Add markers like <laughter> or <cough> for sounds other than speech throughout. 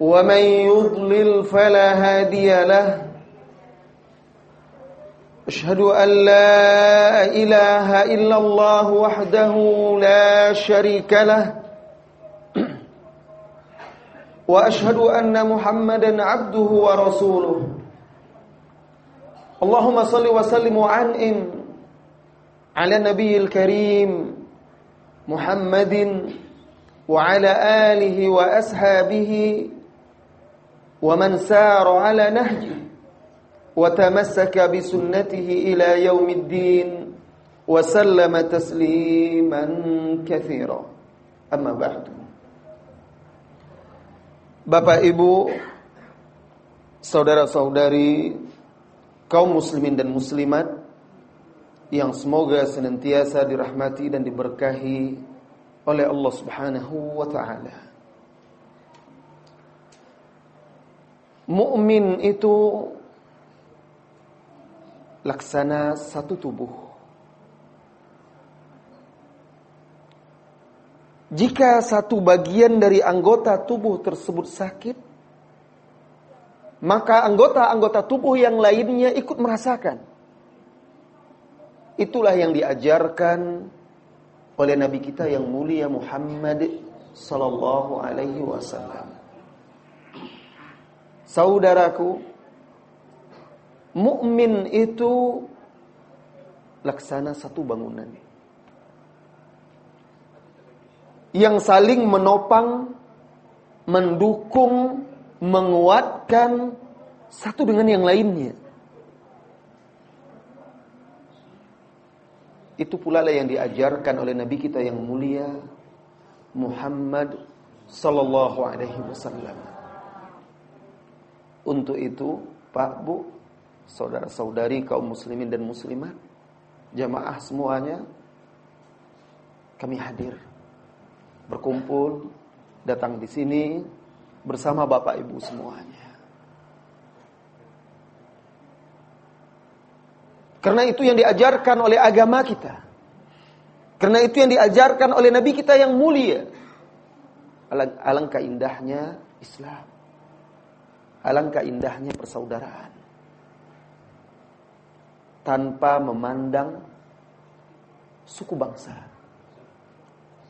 ومن يضلل فلا هادي له. أشهد أن لا إله إلا الله وحده لا شريك له. وأشهد أن محمدا عبده ورسوله. اللهم صل وسلم وعنئم على النبي الكريم محمد وعلى آله وأصحابه ومن سار على نهجه وتمسك بسنته إلى يوم الدين وسلم تسليما كثيرا أما بعد Bapak Ibu Saudara-saudari Kaum muslimin dan muslimat Yang semoga senantiasa dirahmati dan diberkahi Oleh Allah subhanahu wa ta'ala Mukmin itu laksana satu tubuh. Jika satu bagian dari anggota tubuh tersebut sakit, maka anggota-anggota tubuh yang lainnya ikut merasakan. Itulah yang diajarkan oleh Nabi kita yang mulia Muhammad sallallahu alaihi wasallam. Saudaraku, mukmin itu laksana satu bangunan. Yang saling menopang, mendukung, menguatkan satu dengan yang lainnya. Itu pula lah yang diajarkan oleh Nabi kita yang mulia Muhammad sallallahu alaihi wasallam. Untuk itu, Pak, Bu, saudara-saudari kaum muslimin dan muslimat, jamaah semuanya, kami hadir, berkumpul, datang di sini bersama Bapak Ibu semuanya. Karena itu yang diajarkan oleh agama kita. Karena itu yang diajarkan oleh Nabi kita yang mulia. Alangkah indahnya Islam. Alangkah indahnya persaudaraan. Tanpa memandang suku bangsa,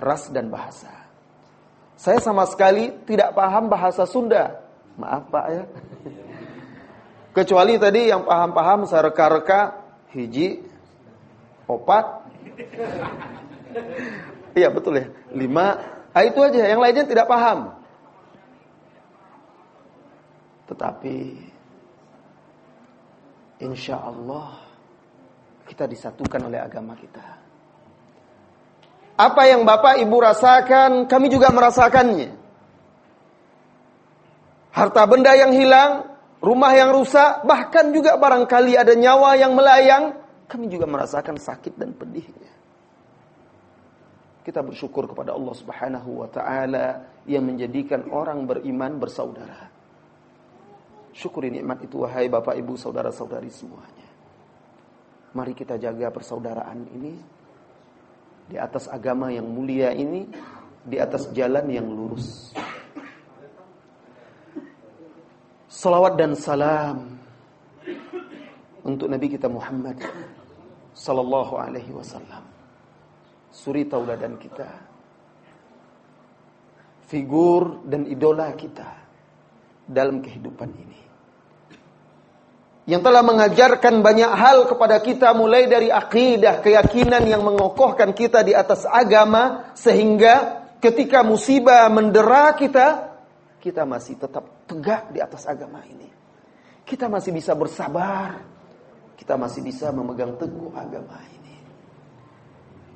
ras dan bahasa. Saya sama sekali tidak paham bahasa Sunda. Maaf Pak ya. Kecuali tadi yang paham-paham saya reka-reka hiji opat. Iya betul ya. Lima. Nah, itu aja. Yang lainnya tidak paham. Tetapi insya Allah kita disatukan oleh agama kita. Apa yang Bapak Ibu rasakan, kami juga merasakannya. Harta benda yang hilang, rumah yang rusak, bahkan juga barangkali ada nyawa yang melayang, kami juga merasakan sakit dan pedihnya. Kita bersyukur kepada Allah Subhanahu wa taala yang menjadikan orang beriman bersaudara. Syukuri nikmat itu wahai Bapak Ibu saudara-saudari semuanya. Mari kita jaga persaudaraan ini di atas agama yang mulia ini, di atas jalan yang lurus. Salawat dan salam untuk Nabi kita Muhammad sallallahu alaihi wasallam. Suri tauladan kita. Figur dan idola kita dalam kehidupan ini yang telah mengajarkan banyak hal kepada kita mulai dari akidah, keyakinan yang mengokohkan kita di atas agama sehingga ketika musibah mendera kita, kita masih tetap tegak di atas agama ini. Kita masih bisa bersabar. Kita masih bisa memegang teguh agama ini.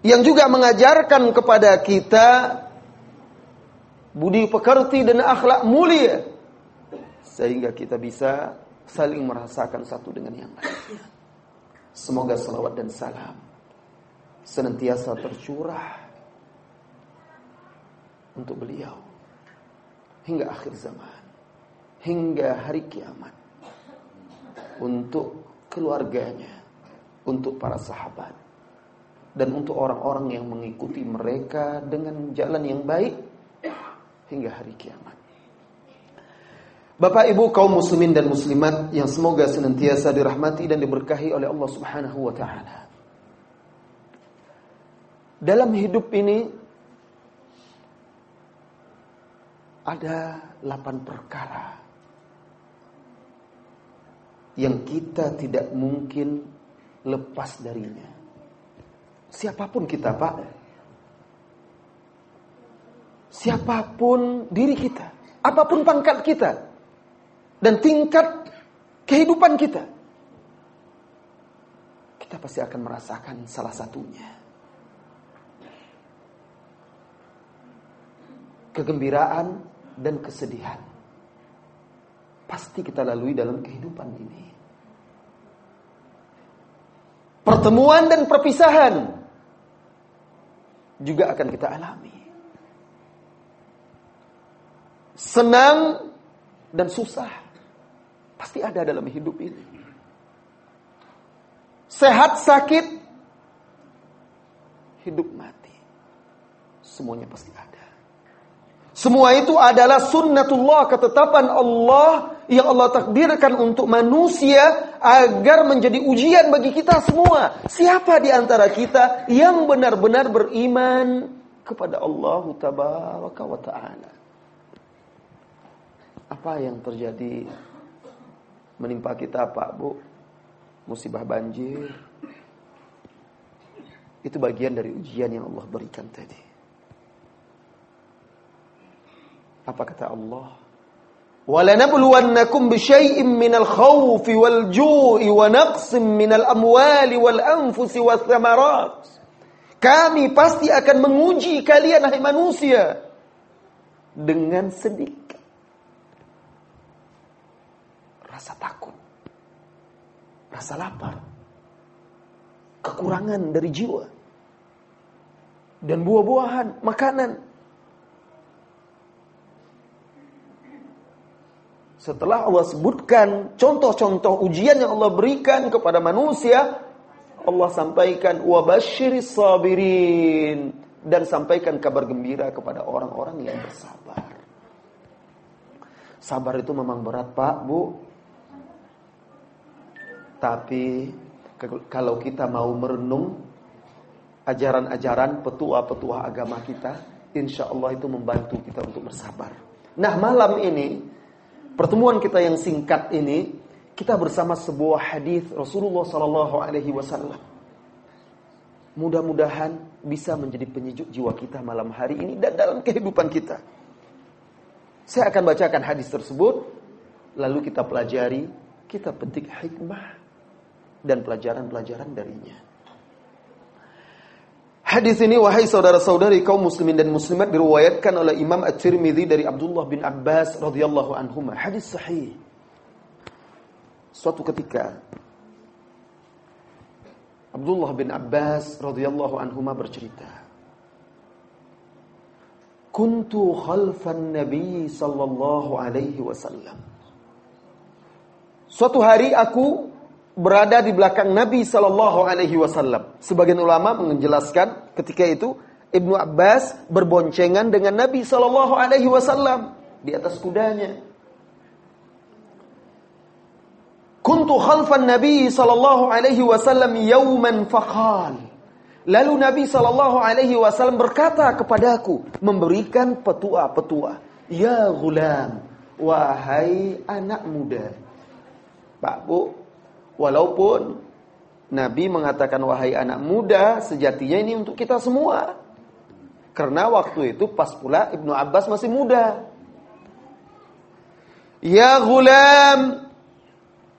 Yang juga mengajarkan kepada kita budi pekerti dan akhlak mulia sehingga kita bisa saling merasakan satu dengan yang lainnya. Semoga salawat dan salam senantiasa tercurah untuk beliau hingga akhir zaman, hingga hari kiamat, untuk keluarganya, untuk para sahabat, dan untuk orang-orang yang mengikuti mereka dengan jalan yang baik hingga hari kiamat. Bapak Ibu kaum muslimin dan muslimat yang semoga senantiasa dirahmati dan diberkahi oleh Allah Subhanahu wa taala. Dalam hidup ini ada delapan perkara yang kita tidak mungkin lepas darinya. Siapa pun kita, Pak. Siapa pun diri kita, apa pun pangkat kita, dan tingkat kehidupan kita. Kita pasti akan merasakan salah satunya. Kegembiraan dan kesedihan. Pasti kita lalui dalam kehidupan ini. Pertemuan dan perpisahan juga akan kita alami. Senang dan susah Pasti ada dalam hidup ini. Sehat, sakit, hidup mati. Semuanya pasti ada. Semua itu adalah sunnatullah, ketetapan Allah yang Allah takdirkan untuk manusia agar menjadi ujian bagi kita semua. Siapa di antara kita yang benar-benar beriman kepada Allah tabaraka wa taala? Apa yang terjadi menimpa kita Pak Bu musibah banjir itu bagian dari ujian yang Allah berikan tadi apa kata Allah ولنبلونكم بشيء من الخوف والجوع ونقص من الأموال والأنفس والثمرات kami pasti akan menguji kalian hai manusia dengan sedikit rasa takut, rasa lapar, kekurangan dari jiwa, dan buah-buahan, makanan. Setelah Allah sebutkan contoh-contoh ujian yang Allah berikan kepada manusia, Allah sampaikan wabashiris sabirin dan sampaikan kabar gembira kepada orang-orang yang bersabar. Sabar itu memang berat, Pak, Bu. Tapi kalau kita mau merenung ajaran-ajaran petua-petua agama kita, insya Allah itu membantu kita untuk bersabar. Nah malam ini, pertemuan kita yang singkat ini, kita bersama sebuah hadis Rasulullah Sallallahu Alaihi Wasallam. Mudah-mudahan bisa menjadi penyejuk jiwa kita malam hari ini dan dalam kehidupan kita. Saya akan bacakan hadis tersebut, lalu kita pelajari, kita petik hikmah dan pelajaran-pelajaran darinya. Hadis ini wahai saudara-saudari kaum muslimin dan muslimat diriwayatkan oleh Imam At-Tirmidzi dari Abdullah bin Abbas radhiyallahu anhu. Hadis sahih. Suatu ketika Abdullah bin Abbas radhiyallahu anhu bercerita, "Kuntu khalfan Nabi sallallahu alaihi wasallam." Suatu hari aku berada di belakang Nabi Shallallahu Alaihi Wasallam. Sebagian ulama menjelaskan ketika itu Ibnu Abbas berboncengan dengan Nabi Shallallahu Alaihi Wasallam di atas kudanya. Kuntu khalfan Nabi Shallallahu Alaihi Wasallam yauman fakhal. Lalu Nabi Shallallahu Alaihi Wasallam berkata kepadaku, memberikan petua-petua. Ya gulam, wahai anak muda. Pak Bu, Walaupun Nabi mengatakan wahai anak muda, sejatinya ini untuk kita semua. Karena waktu itu pas pula Ibnu Abbas masih muda. Ya gulam,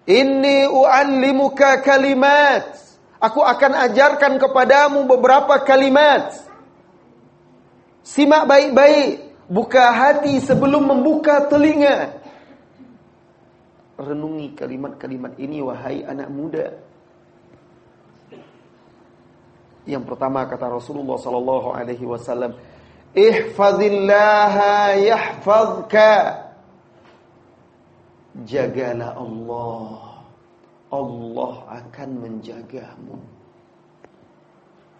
inni u'allimuka kalimat. Aku akan ajarkan kepadamu beberapa kalimat. Simak baik-baik. Buka hati sebelum membuka telinga. Renungi kalimat-kalimat ini wahai anak muda. Yang pertama kata Rasulullah sallallahu alaihi wasallam, "Ihfazillaha yahfazka." Jagalah Allah. Allah akan menjagamu.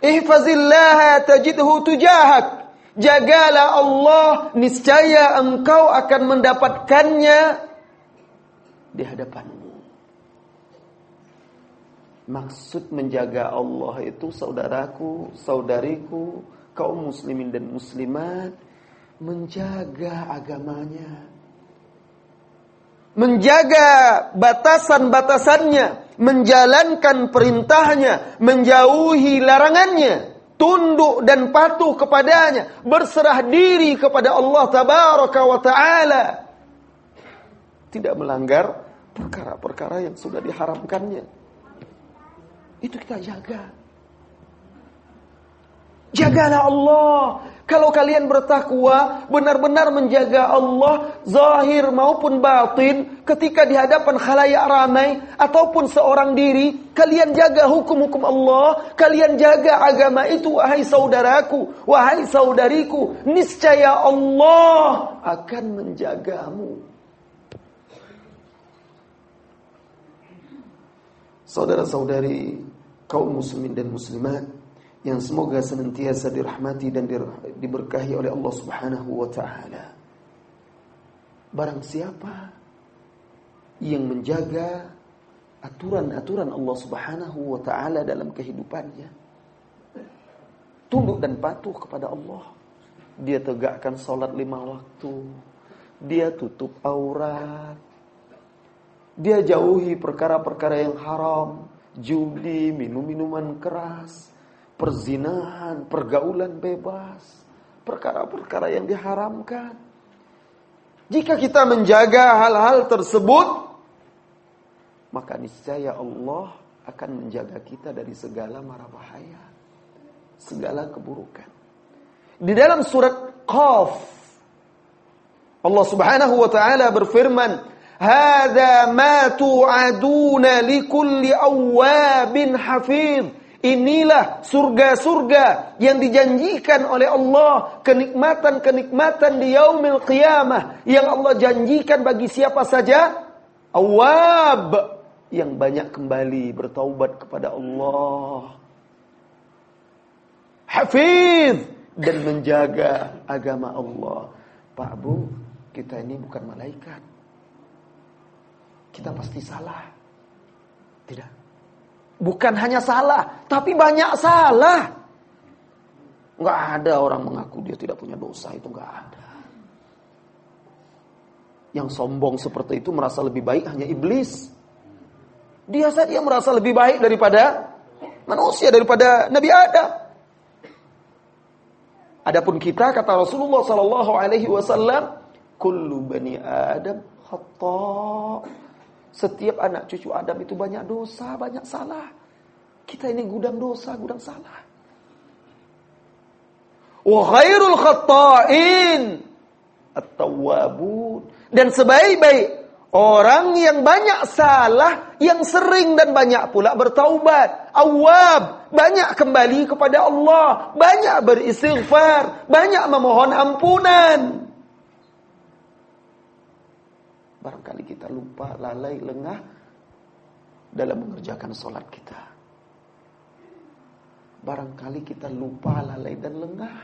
Ihfazillaha tajidhu tujahak. Jagalah Allah, niscaya engkau akan mendapatkannya di hadapanmu. Maksud menjaga Allah itu saudaraku, saudariku, kaum muslimin dan muslimat menjaga agamanya. Menjaga batasan-batasannya, menjalankan perintahnya, menjauhi larangannya tunduk dan patuh kepadanya, berserah diri kepada Allah tabaraka wa taala. Tidak melanggar perkara-perkara yang sudah diharamkannya. Itu kita jaga. Jagalah Allah. Kalau kalian bertakwa, benar-benar menjaga Allah, zahir maupun batin, ketika di hadapan khalayak ramai, ataupun seorang diri, kalian jaga hukum-hukum Allah, kalian jaga agama itu, wahai saudaraku, wahai saudariku, niscaya Allah akan menjagamu. Saudara-saudari, kaum muslimin dan muslimat, yang semoga senantiasa dirahmati dan diberkahi oleh Allah Subhanahu wa taala. Barang siapa yang menjaga aturan-aturan Allah Subhanahu wa taala dalam kehidupannya, tunduk dan patuh kepada Allah. Dia tegakkan salat lima waktu. Dia tutup aurat. Dia jauhi perkara-perkara yang haram, judi, minum-minuman keras, perzinahan, pergaulan bebas, perkara-perkara yang diharamkan. Jika kita menjaga hal-hal tersebut, maka niscaya Allah akan menjaga kita dari segala mara bahaya, segala keburukan. Di dalam surat Qaf, Allah Subhanahu wa taala berfirman, "Hadza ma tu'aduna likulli awwabin hafidh." Inilah surga-surga yang dijanjikan oleh Allah, kenikmatan-kenikmatan di yaumil qiyamah yang Allah janjikan bagi siapa saja awab yang banyak kembali bertaubat kepada Allah. Hafiz dan menjaga agama Allah. Pak Bu, kita ini bukan malaikat. Kita pasti salah. Tidak. Bukan hanya salah, tapi banyak salah. Enggak ada orang mengaku dia tidak punya dosa, itu enggak ada. Yang sombong seperti itu merasa lebih baik hanya iblis. Dia saja merasa lebih baik daripada manusia, daripada Nabi Adam. Adapun kita kata Rasulullah sallallahu alaihi wasallam, kullu bani Adam khata'. Setiap anak cucu Adam itu banyak dosa, banyak salah. Kita ini gudang dosa, gudang salah. Wa khairul khatta'in at-tawwabun. Dan sebaik-baik orang yang banyak salah, yang sering dan banyak pula bertaubat. Awab, banyak kembali kepada Allah, banyak beristighfar, banyak memohon ampunan. Barangkali kita lupa, lalai, lengah dalam mengerjakan sholat kita. Barangkali kita lupa, lalai, dan lengah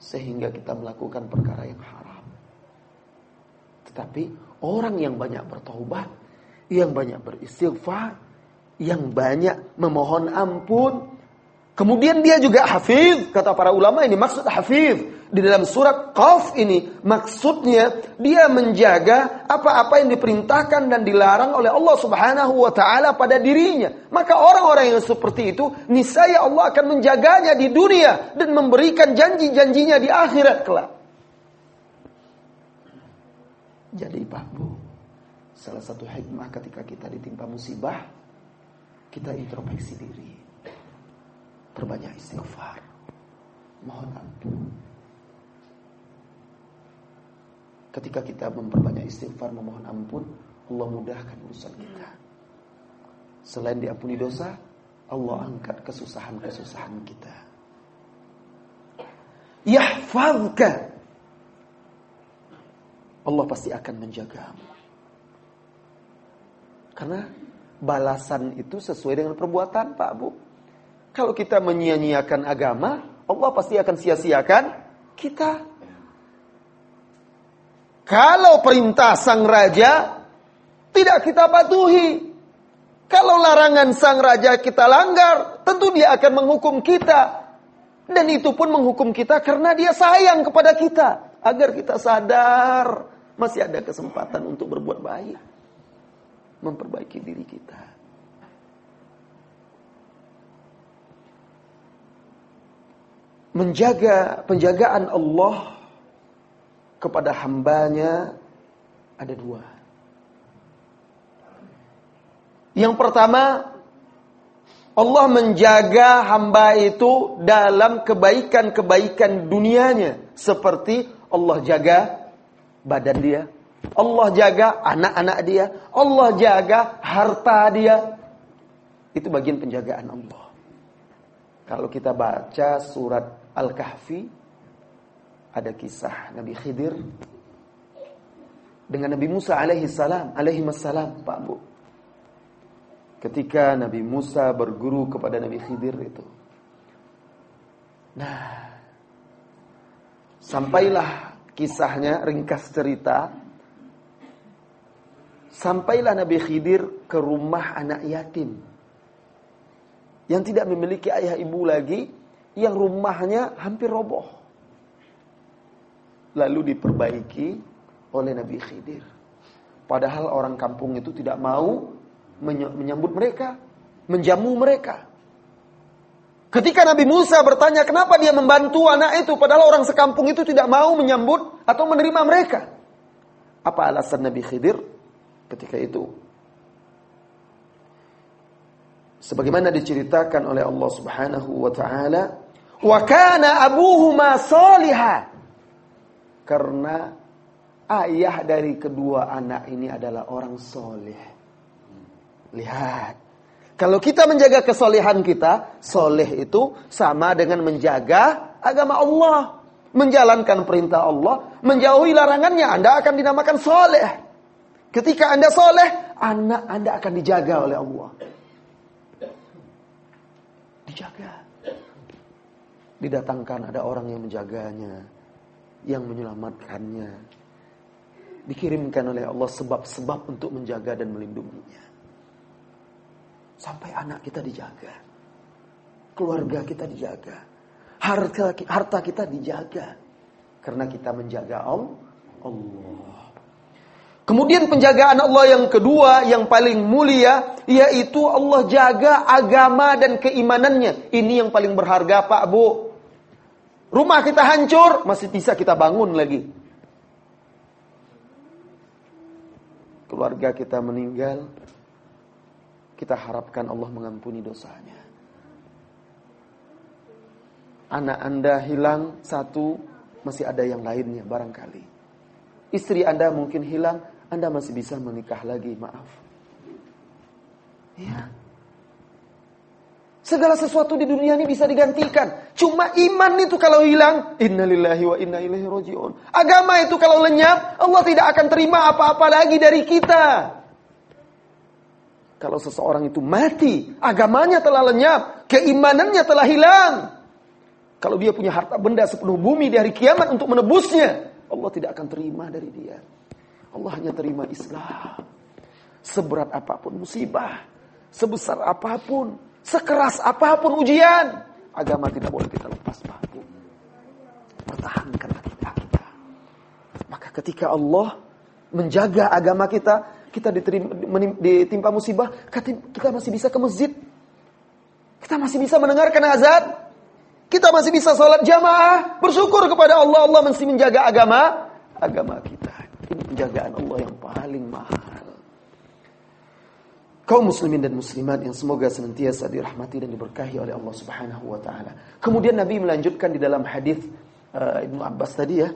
sehingga kita melakukan perkara yang haram. Tetapi orang yang banyak bertobat, yang banyak beristighfar, yang banyak memohon ampun, kemudian dia juga hafiz, kata para ulama ini maksud hafiz di dalam surat Qaf ini maksudnya dia menjaga apa-apa yang diperintahkan dan dilarang oleh Allah Subhanahu wa taala pada dirinya. Maka orang-orang yang seperti itu niscaya Allah akan menjaganya di dunia dan memberikan janji-janjinya di akhirat kelak. Jadi Pak Bu, salah satu hikmah ketika kita ditimpa musibah, kita introspeksi diri. Perbanyak istighfar. Mohon ampun Ketika kita memperbanyak istighfar, memohon ampun, Allah mudahkan urusan kita. Selain diampuni dosa, Allah angkat kesusahan-kesusahan kita. Yahfazka. Allah pasti akan menjagamu. Karena balasan itu sesuai dengan perbuatan, Pak Bu. Kalau kita menyia-nyiakan agama, Allah pasti akan sia-siakan kita. Kalau perintah sang raja tidak kita patuhi, kalau larangan sang raja kita langgar, tentu dia akan menghukum kita. Dan itu pun menghukum kita karena dia sayang kepada kita. Agar kita sadar masih ada kesempatan untuk berbuat baik. Memperbaiki diri kita. Menjaga penjagaan Allah kepada hambanya ada dua. Yang pertama, Allah menjaga hamba itu dalam kebaikan-kebaikan dunianya. Seperti Allah jaga badan dia. Allah jaga anak-anak dia. Allah jaga harta dia. Itu bagian penjagaan Allah. Kalau kita baca surat Al-Kahfi, ada kisah Nabi Khidir dengan Nabi Musa alaihi salam, alaihi salam, Pak Bu. Ketika Nabi Musa berguru kepada Nabi Khidir itu. Nah, sampailah kisahnya ringkas cerita. Sampailah Nabi Khidir ke rumah anak yatim. Yang tidak memiliki ayah ibu lagi, yang rumahnya hampir roboh. Lalu diperbaiki oleh Nabi Khidir. Padahal orang kampung itu tidak mau menyambut mereka, menjamu mereka. Ketika Nabi Musa bertanya kenapa dia membantu anak itu padahal orang sekampung itu tidak mau menyambut atau menerima mereka. Apa alasan Nabi Khidir ketika itu? Sebagaimana diceritakan oleh Allah Subhanahu wa taala, "Wa kana abuhuma salihah." Karena ayah dari kedua anak ini adalah orang soleh. Lihat. Kalau kita menjaga kesolehan kita, soleh itu sama dengan menjaga agama Allah. Menjalankan perintah Allah, menjauhi larangannya, Anda akan dinamakan soleh. Ketika Anda soleh, anak Anda akan dijaga oleh Allah. Dijaga. Didatangkan ada orang yang menjaganya, yang menyelamatkannya. Dikirimkan oleh Allah sebab-sebab untuk menjaga dan melindunginya. Sampai anak kita dijaga. Keluarga kita dijaga. Harta, kita dijaga. Karena kita menjaga Allah. Kemudian penjagaan Allah yang kedua, yang paling mulia, yaitu Allah jaga agama dan keimanannya. Ini yang paling berharga Pak Bu. Rumah kita hancur, masih bisa kita bangun lagi. Keluarga kita meninggal, kita harapkan Allah mengampuni dosanya. Anak Anda hilang satu, masih ada yang lainnya barangkali. Istri Anda mungkin hilang, Anda masih bisa menikah lagi, maaf. Ya. Segala sesuatu di dunia ini bisa digantikan. Cuma iman itu kalau hilang, innalillahi wa inna ilaihi rajiun. Agama itu kalau lenyap, Allah tidak akan terima apa-apa lagi dari kita. Kalau seseorang itu mati, agamanya telah lenyap, keimanannya telah hilang. Kalau dia punya harta benda sepenuh bumi di hari kiamat untuk menebusnya, Allah tidak akan terima dari dia. Allah hanya terima Islam. Seberat apa pun musibah, sebesar apa pun, sekeras apa pun ujian, agama tidak boleh kita lepas paku. Pertahankanlah kita. Maka ketika Allah menjaga agama kita, kita diterima, ditimpa musibah, kita masih bisa ke masjid. Kita masih bisa mendengarkan azan. Kita masih bisa sholat jamaah. Bersyukur kepada Allah. Allah masih menjaga agama. Agama kita. Penjagaan Allah yang paling mahal. Kaum muslimin dan muslimat yang semoga senantiasa dirahmati dan diberkahi oleh Allah Subhanahu wa taala. Kemudian Nabi melanjutkan di dalam hadis uh, Ibnu Abbas tadi ya.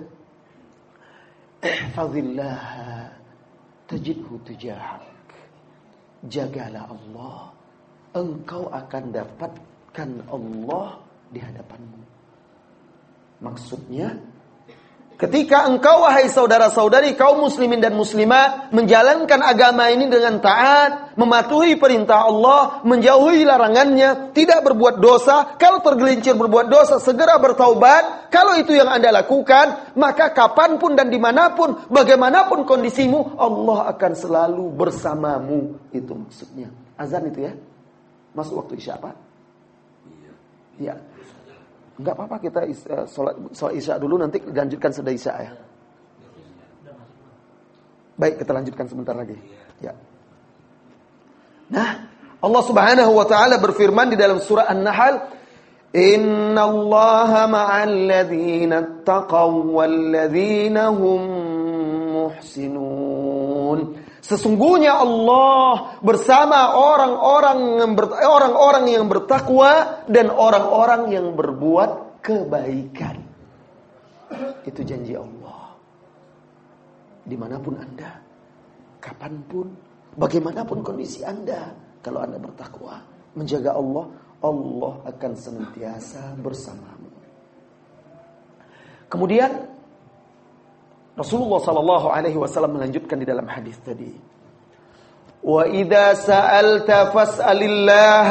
ihfazillah tajidhu tujahak. Jagalah Allah, engkau akan dapatkan Allah di hadapanmu. Maksudnya, Ketika engkau wahai saudara-saudari kaum muslimin dan muslimat menjalankan agama ini dengan taat, mematuhi perintah Allah, menjauhi larangannya, tidak berbuat dosa, kalau tergelincir berbuat dosa segera bertaubat, kalau itu yang Anda lakukan, maka kapan pun dan di mana pun, bagaimanapun kondisimu, Allah akan selalu bersamamu. Itu maksudnya. Azan itu ya. Masuk waktu isya Pak? Iya. Ya. Enggak apa-apa kita uh, sholat, sholat isya dulu nanti lanjutkan sudah isya ya. Baik, kita lanjutkan sebentar lagi. Ya. Nah, Allah Subhanahu wa taala berfirman di dalam surah An-Nahl, "Inna Allaha ma'al ladzina taqaw wal ladzina hum muhsinun." Sesungguhnya Allah bersama orang-orang yang orang-orang yang bertakwa dan orang-orang yang berbuat kebaikan. Itu janji Allah. Di mana pun Anda, kapan pun, bagaimanapun kondisi Anda, kalau Anda bertakwa, menjaga Allah, Allah akan senantiasa bersamamu. Kemudian Rasulullah sallallahu alaihi wasallam melanjutkan di dalam hadis tadi. Wa idza sa'alta fas'alillah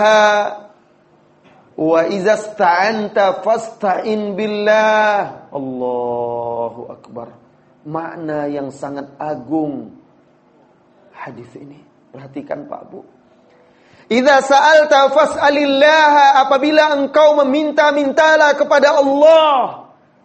wa idza sta'anta fasta'in billah. Allahu akbar. Makna yang sangat agung hadis ini. Perhatikan Pak Bu. Idza sa'alta fas'alillah apabila engkau meminta-mintalah kepada Allah.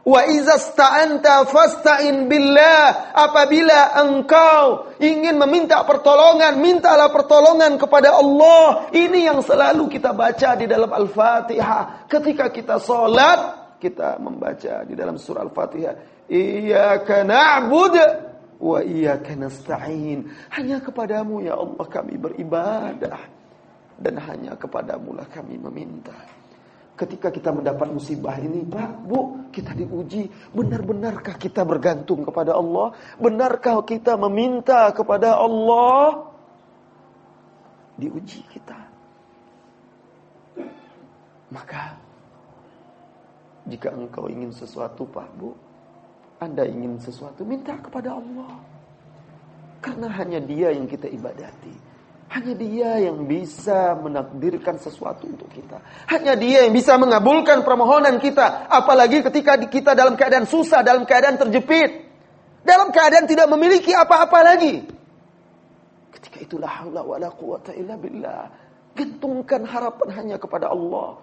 Wa izasta'anta fasta'in billah. Apabila engkau ingin meminta pertolongan, mintalah pertolongan kepada Allah. Ini yang selalu kita baca di dalam Al-Fatihah. Ketika kita sholat, kita membaca di dalam surah Al-Fatihah. Iyaka na'bud wa iyaka nasta'in. Hanya kepadamu ya Allah kami beribadah. Dan hanya kepadamu lah kami meminta ketika kita mendapat musibah ini, Pak, Bu, kita diuji. Benar-benarkah kita bergantung kepada Allah? Benarkah kita meminta kepada Allah? Diuji kita. Maka, jika engkau ingin sesuatu, Pak, Bu, Anda ingin sesuatu, minta kepada Allah. Karena hanya dia yang kita ibadati. Hanya dia yang bisa menakdirkan sesuatu untuk kita. Hanya dia yang bisa mengabulkan permohonan kita. Apalagi ketika kita dalam keadaan susah, dalam keadaan terjepit. Dalam keadaan tidak memiliki apa-apa lagi. Ketika itulah haula wa la quwata illa billah. Gantungkan harapan hanya kepada Allah.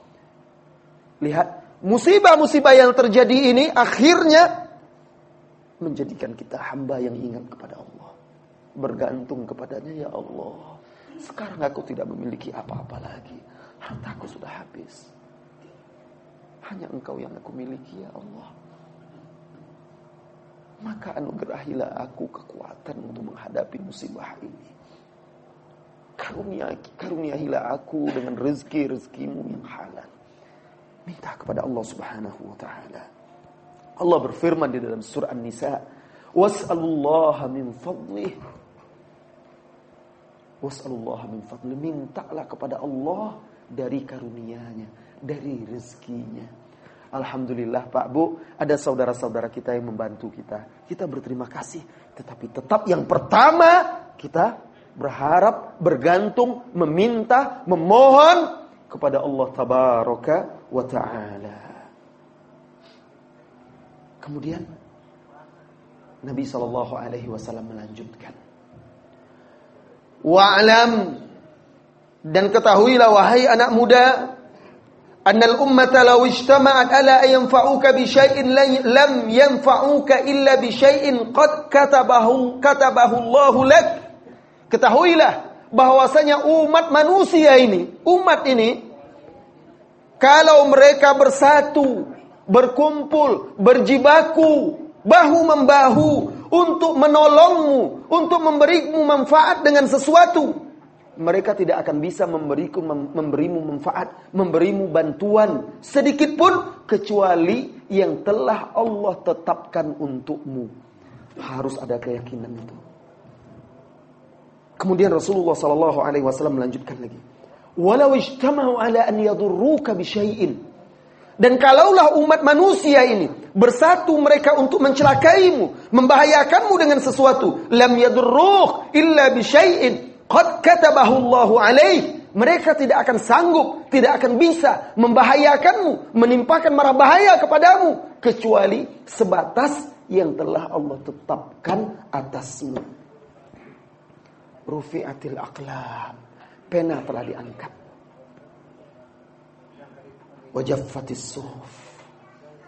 Lihat, musibah-musibah yang terjadi ini akhirnya menjadikan kita hamba yang ingat kepada Allah. Bergantung kepadanya ya Allah. Sekarang aku tidak memiliki apa-apa lagi. Hartaku sudah habis. Hanya engkau yang aku miliki ya Allah. Maka anugerahilah aku kekuatan untuk menghadapi musibah ini. Karunia, karuniahilah aku dengan rezeki-rezekimu yang halal. Minta kepada Allah subhanahu wa ta'ala. Allah berfirman di dalam surah An-Nisa. Was'alullaha min fadlih Was'alullah min fadli. Mintalah kepada Allah dari karunia-Nya, dari rezekinya. Alhamdulillah Pak Bu, ada saudara-saudara kita yang membantu kita. Kita berterima kasih. Tetapi tetap yang pertama kita berharap, bergantung, meminta, memohon kepada Allah Tabaraka wa Ta'ala. Kemudian Nabi Shallallahu Alaihi Wasallam melanjutkan Wa'lam. Dan ketahuilah wahai anak muda annal ummata law ijtama'at ala yanfa'uka bi syai'in lam yanfa'uka illa bi syai'in qad katabahu katabahu Allahu lak. Ketahuilah bahwasanya umat manusia ini umat ini kalau mereka bersatu berkumpul berjibaku bahu membahu untuk menolongmu, untuk memberimu manfaat dengan sesuatu. Mereka tidak akan bisa memberiku, memberimu manfaat, memberimu bantuan sedikit pun kecuali yang telah Allah tetapkan untukmu. Harus ada keyakinan itu. Kemudian Rasulullah sallallahu alaihi wasallam melanjutkan lagi. Walau ijtama'u ala an yadurruka bisyai'in. Dan kalaulah umat manusia ini bersatu mereka untuk mencelakaimu, membahayakanmu dengan sesuatu, lam yadurruk illa bisyai'in qad katabahu Allahu alaih. Mereka tidak akan sanggup, tidak akan bisa membahayakanmu, menimpakan marah bahaya kepadamu kecuali sebatas yang telah Allah tetapkan atasmu. Rufi'atil aqlam. Pena telah diangkat. Wajaffatis suhuf.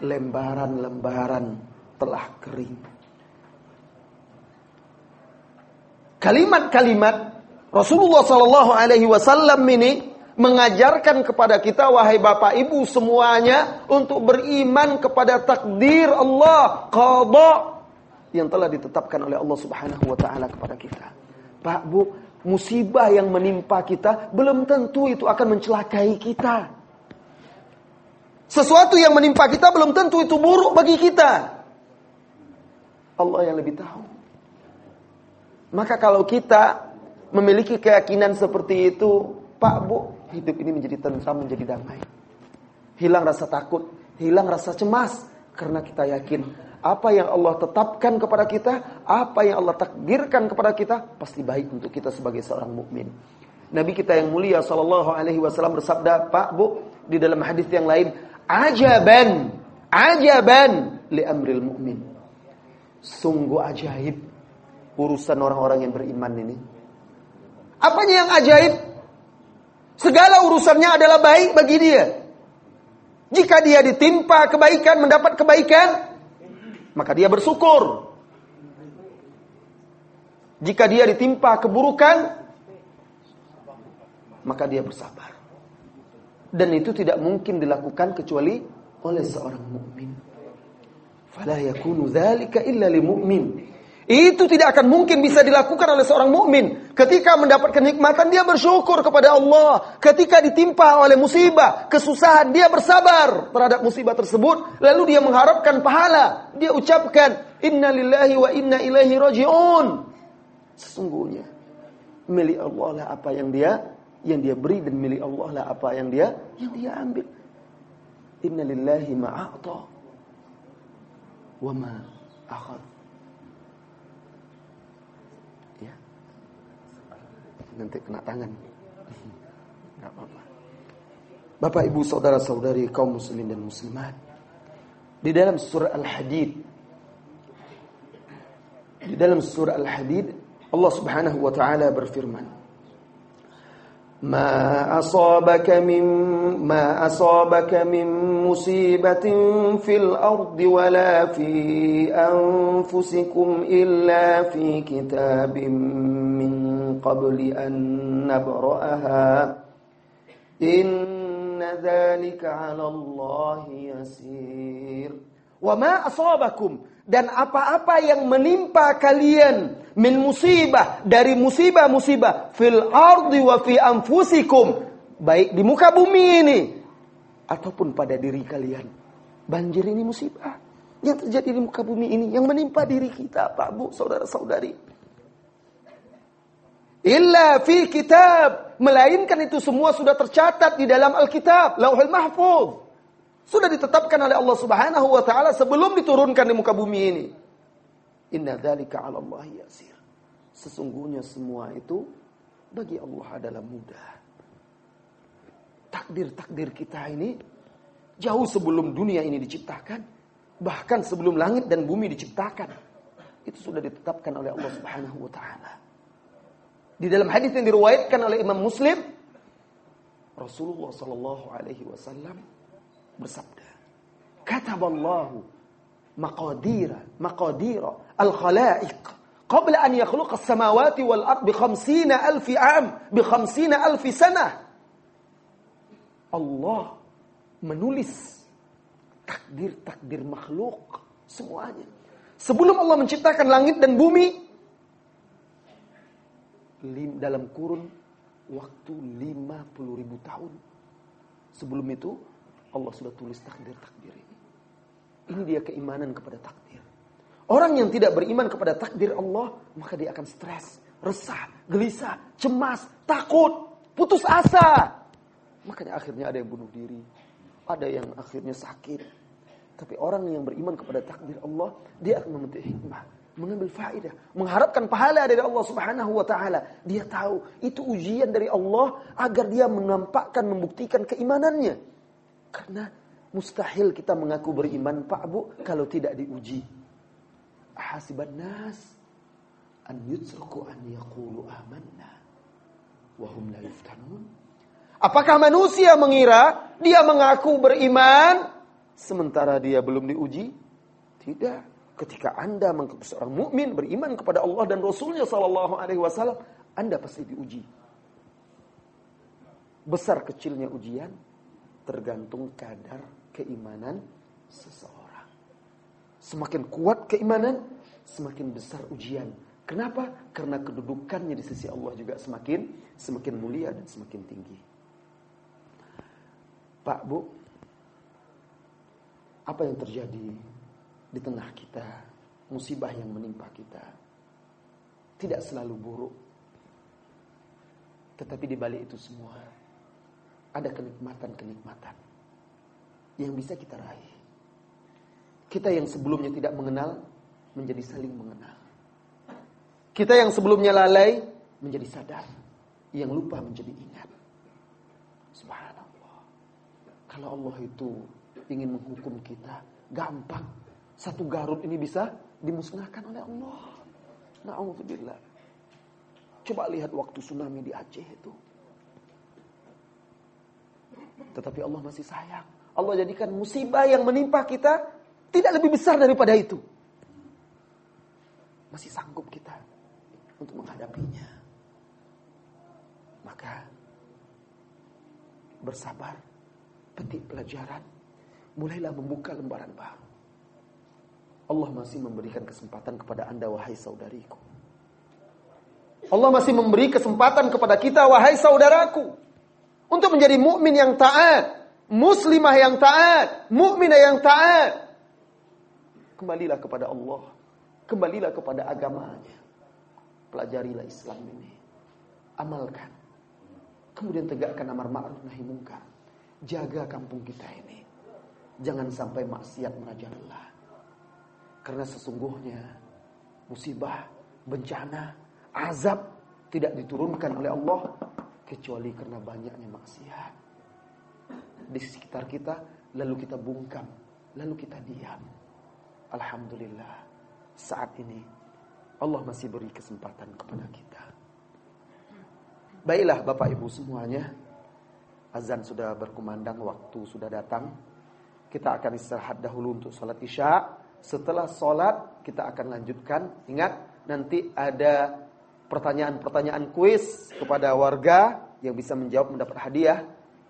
Lembaran-lembaran telah kering. Kalimat-kalimat Rasulullah Shallallahu Alaihi Wasallam ini mengajarkan kepada kita wahai bapak ibu semuanya untuk beriman kepada takdir Allah qada yang telah ditetapkan oleh Allah Subhanahu wa taala kepada kita. Pak Bu, musibah yang menimpa kita belum tentu itu akan mencelakai kita. Sesuatu yang menimpa kita belum tentu itu buruk bagi kita. Allah yang lebih tahu. Maka kalau kita memiliki keyakinan seperti itu, Pak Bu, hidup ini menjadi tentram, menjadi damai. Hilang rasa takut, hilang rasa cemas karena kita yakin apa yang Allah tetapkan kepada kita, apa yang Allah takdirkan kepada kita pasti baik untuk kita sebagai seorang mukmin. Nabi kita yang mulia sallallahu alaihi wasallam bersabda, "Pak, Bu, di dalam hadis yang lain, ajaban, ajaban li amril mukmin." Sungguh ajaib urusan orang-orang yang beriman ini. Apanya yang ajaib? Segala urusannya adalah baik bagi dia. Jika dia ditimpa kebaikan, mendapat kebaikan, maka dia bersyukur. Jika dia ditimpa keburukan, maka dia bersabar. Dan itu tidak mungkin dilakukan kecuali oleh seorang mukmin. Fala yakunu dzalika illa limu'min. Itu tidak akan mungkin bisa dilakukan oleh seorang mukmin. Ketika mendapat kenikmatan dia bersyukur kepada Allah. Ketika ditimpa oleh musibah, kesusahan dia bersabar terhadap musibah tersebut, lalu dia mengharapkan pahala. Dia ucapkan inna lillahi wa inna ilaihi rajiun. Sesungguhnya milik Allah lah apa yang dia yang dia beri dan milik Allah lah apa yang dia yang dia ambil. Inna lillahi ma'ata wa ma akhadha nanti kena tangan. <laughs> Enggak apa-apa. Bapak Ibu saudara-saudari kaum muslimin dan muslimat. Di dalam surah Al-Hadid di dalam surah Al-Hadid Allah Subhanahu wa taala berfirman ما أصابك من ما أصابك من مصيبة في الأرض ولا في أنفسكم إلا في كتاب من قبل أن نبرأها. إن ذلك على الله يسير. وما أصابكم dan apa-apa yang menimpa kalian min musibah dari musibah-musibah fil ardi wa fi anfusikum baik di muka bumi ini ataupun pada diri kalian. Banjir ini musibah yang terjadi di muka bumi ini yang menimpa diri kita, Pak Bu, saudara-saudari. Illa fi kitab, melainkan itu semua sudah tercatat di dalam Alkitab, Lauhul Mahfuz. Sudah ditetapkan oleh Allah Subhanahu wa taala sebelum diturunkan di muka bumi ini. Inna dzalika 'ala Allah yasir. Sesungguhnya semua itu bagi Allah adalah mudah. Takdir-takdir kita ini jauh sebelum dunia ini diciptakan, bahkan sebelum langit dan bumi diciptakan. Itu sudah ditetapkan oleh Allah Subhanahu wa taala. Di dalam hadis yang diriwayatkan oleh Imam Muslim, Rasulullah sallallahu alaihi wasallam bersabda, "Kataballahu maqadira maqadira al-khalaiq qabla an yakhluqa as-samawati wal ard bi 50 alf am bi 50 alf sanah." Allah menulis takdir-takdir makhluk semuanya. Sebelum Allah menciptakan langit dan bumi dalam kurun waktu 50 ribu tahun. Sebelum itu Allah sudah tulis takdir-takdir ini. Ini dia keimanan kepada takdir. Orang yang tidak beriman kepada takdir Allah, maka dia akan stres, resah, gelisah, cemas, takut, putus asa. Makanya akhirnya ada yang bunuh diri, ada yang akhirnya sakit. Tapi orang yang beriman kepada takdir Allah, dia akan memetik hikmah, mengambil faedah, mengharapkan pahala dari Allah Subhanahu wa taala. Dia tahu itu ujian dari Allah agar dia menampakkan membuktikan keimanannya. Karena mustahil kita mengaku beriman Pak Bu kalau tidak diuji. Ahasiban nas an yutsruku an yaqulu amanna wa hum la yuftanun. Apakah manusia mengira dia mengaku beriman sementara dia belum diuji? Tidak. Ketika Anda seorang mukmin beriman kepada Allah dan Rasulnya sallallahu alaihi wasallam, Anda pasti diuji. Besar kecilnya ujian tergantung kadar keimanan seseorang. Semakin kuat keimanan, semakin besar ujian. Kenapa? Karena kedudukannya di sisi Allah juga semakin semakin mulia dan semakin tinggi. Pak, Bu, apa yang terjadi di tengah kita, musibah yang menimpa kita, tidak selalu buruk. Tetapi di balik itu semua, ada kenikmatan-kenikmatan yang bisa kita raih. Kita yang sebelumnya tidak mengenal menjadi saling mengenal. Kita yang sebelumnya lalai menjadi sadar. Yang lupa menjadi ingat. Subhanallah. Kalau Allah itu ingin menghukum kita, gampang. Satu Garut ini bisa dimusnahkan oleh Allah. Na'udzubillah. Coba lihat waktu tsunami di Aceh itu. Tetapi Allah masih sayang. Allah jadikan musibah yang menimpa kita tidak lebih besar daripada itu. Masih sanggup kita untuk menghadapinya. Maka bersabar, petik pelajaran, mulailah membuka lembaran baru. Allah masih memberikan kesempatan kepada Anda wahai saudariku. Allah masih memberi kesempatan kepada kita wahai saudaraku untuk menjadi mukmin yang taat, muslimah yang taat, mukminah yang taat. Kembalilah kepada Allah. Kembalilah kepada agamanya. Pelajarilah Islam ini. Amalkan. Kemudian tegakkan amar ma'ruf nahi mungkar. Jaga kampung kita ini. Jangan sampai maksiat merajalela. Karena sesungguhnya musibah, bencana, azab tidak diturunkan oleh Allah kecuali karena banyaknya maksiat. Di sekitar kita lalu kita bungkam, lalu kita diam. Alhamdulillah saat ini Allah masih beri kesempatan kepada kita. Baiklah Bapak Ibu semuanya. Azan sudah berkumandang, waktu sudah datang. Kita akan istirahat dahulu untuk sholat isya. Setelah sholat kita akan lanjutkan. Ingat nanti ada pertanyaan-pertanyaan kuis kepada warga yang bisa menjawab mendapat hadiah.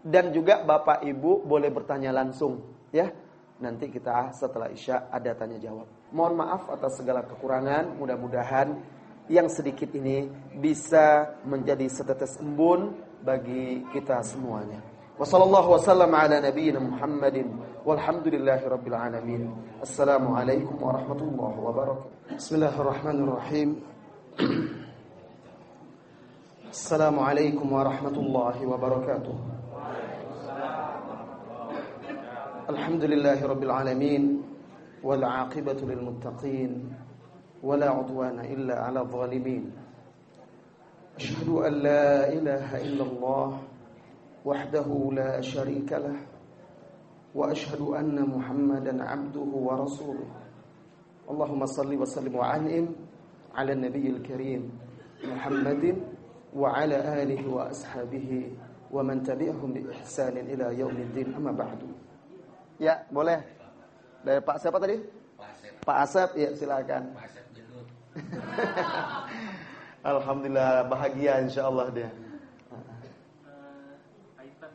Dan juga Bapak Ibu boleh bertanya langsung ya nanti kita setelah Isya ada tanya jawab. Mohon maaf atas segala kekurangan, mudah-mudahan yang sedikit ini bisa menjadi setetes embun bagi kita semuanya. Wassallallahu wasallam ala. Assalamualaikum warahmatullahi wabarakatuh. Bismillahirrahmanirrahim. <clears throat> Assalamualaikum warahmatullahi wabarakatuh. الحمد لله رب العالمين والعاقبة للمتقين ولا عدوان إلا على الظالمين أشهد أن لا إله إلا الله وحده لا شريك له وأشهد أن محمدا عبده ورسوله اللهم صل وسلم وعنهم على النبي الكريم محمد وعلى آله وأصحابه ومن تبعهم بإحسان إلى يوم الدين أما بعد Ya, boleh. Dari Pak siapa tadi? Pak Asep. Pak Asep, ya silakan. Pak Asep <laughs> Alhamdulillah bahagia insya Allah dia. Kaitan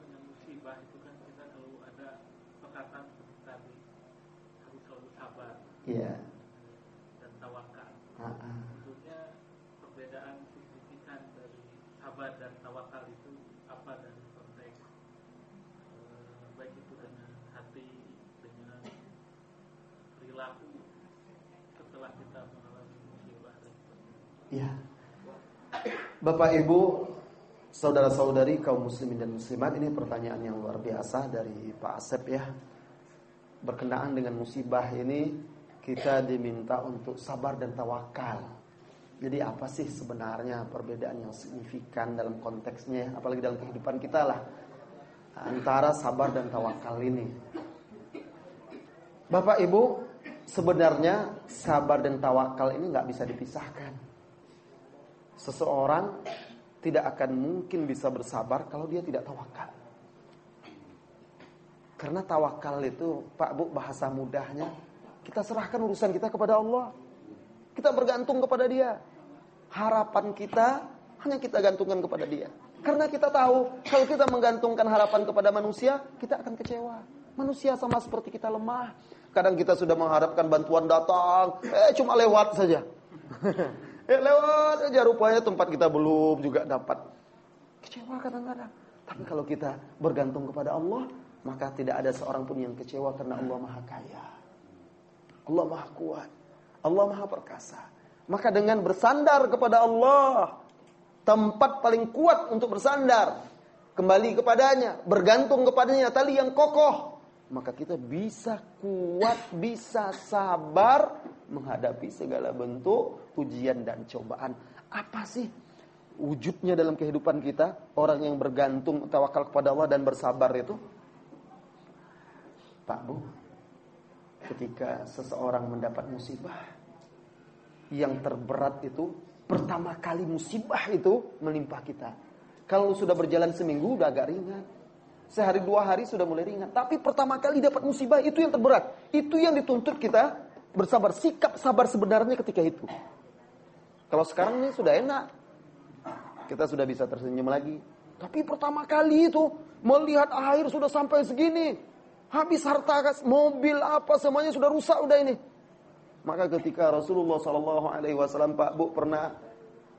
Bapak Ibu, saudara-saudari kaum muslimin dan muslimat, ini pertanyaan yang luar biasa dari Pak Asep ya. Berkenaan dengan musibah ini, kita diminta untuk sabar dan tawakal. Jadi apa sih sebenarnya perbedaan yang signifikan dalam konteksnya, apalagi dalam kehidupan kita lah antara sabar dan tawakal ini. Bapak Ibu, sebenarnya sabar dan tawakal ini nggak bisa dipisahkan. Seseorang tidak akan mungkin bisa bersabar kalau dia tidak tawakal. Karena tawakal itu, Pak Bu, bahasa mudahnya, kita serahkan urusan kita kepada Allah. Kita bergantung kepada Dia harapan kita hanya kita gantungkan kepada dia. Karena kita tahu kalau kita menggantungkan harapan kepada manusia, kita akan kecewa. Manusia sama seperti kita lemah. Kadang kita sudah mengharapkan bantuan datang, eh cuma lewat saja. <laughs> eh lewat aja rupanya tempat kita belum juga dapat. Kecewa kadang-kadang. Tapi kalau kita bergantung kepada Allah, maka tidak ada seorang pun yang kecewa karena Allah Maha Kaya. Allah Maha Kuat. Allah Maha Perkasa. Maka dengan bersandar kepada Allah, tempat paling kuat untuk bersandar, kembali kepadanya, bergantung kepadanya, tali yang kokoh, maka kita bisa kuat, bisa sabar menghadapi segala bentuk ujian dan cobaan. Apa sih wujudnya dalam kehidupan kita? Orang yang bergantung tawakal kepada Allah dan bersabar itu? Pak Bu, ketika seseorang mendapat musibah, yang terberat itu pertama kali musibah itu menimpa kita. Kalau sudah berjalan seminggu udah agak ringan. Sehari dua hari sudah mulai ringan. Tapi pertama kali dapat musibah itu yang terberat. Itu yang dituntut kita bersabar. Sikap sabar sebenarnya ketika itu. Kalau sekarang ini sudah enak. Kita sudah bisa tersenyum lagi. Tapi pertama kali itu melihat air sudah sampai segini. Habis harta mobil apa semuanya sudah rusak udah ini. Maka ketika Rasulullah Shallallahu Alaihi Wasallam Pak Bu pernah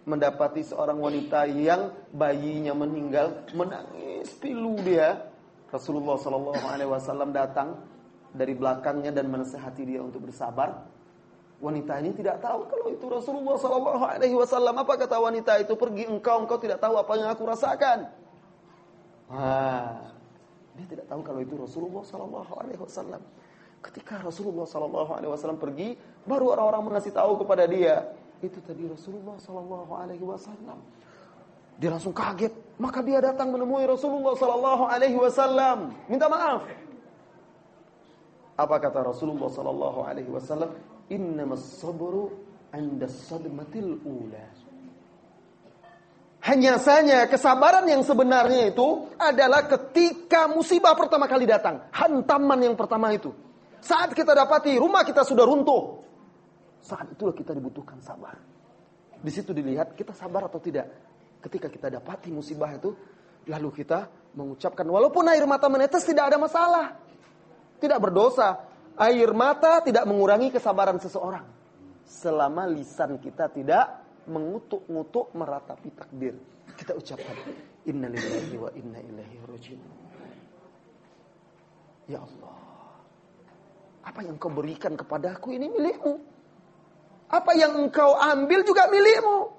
mendapati seorang wanita yang bayinya meninggal menangis pilu dia Rasulullah Shallallahu Alaihi Wasallam datang dari belakangnya dan menasehati dia untuk bersabar. Wanita ini tidak tahu kalau itu Rasulullah Shallallahu Alaihi Wasallam. Apa kata wanita itu? Pergi engkau engkau tidak tahu apa yang aku rasakan. Wah, dia tidak tahu kalau itu Rasulullah Shallallahu Alaihi Wasallam. Ketika Rasulullah Sallallahu Alaihi Wasallam pergi, baru orang-orang mengasih tahu kepada dia, itu tadi Rasulullah Sallallahu Alaihi Wasallam. Dia langsung kaget, maka dia datang menemui Rasulullah Sallallahu Alaihi Wasallam, minta maaf. Apa kata Rasulullah Sallallahu Alaihi Wasallam? Innamas sabru anda sadmatil ula. Hanya saja kesabaran yang sebenarnya itu adalah ketika musibah pertama kali datang, hantaman yang pertama itu. Saat kita dapati rumah kita sudah runtuh. Saat itulah kita dibutuhkan sabar. Di situ dilihat kita sabar atau tidak. Ketika kita dapati musibah itu, lalu kita mengucapkan walaupun air mata menetes tidak ada masalah. Tidak berdosa. Air mata tidak mengurangi kesabaran seseorang. Selama lisan kita tidak mengutuk-ngutuk meratapi takdir. Kita ucapkan innalillahi wa inna ilaihi rajiun. Ya Allah. Apa yang kau berikan kepadaku ini milikmu. Apa yang engkau ambil juga milikmu.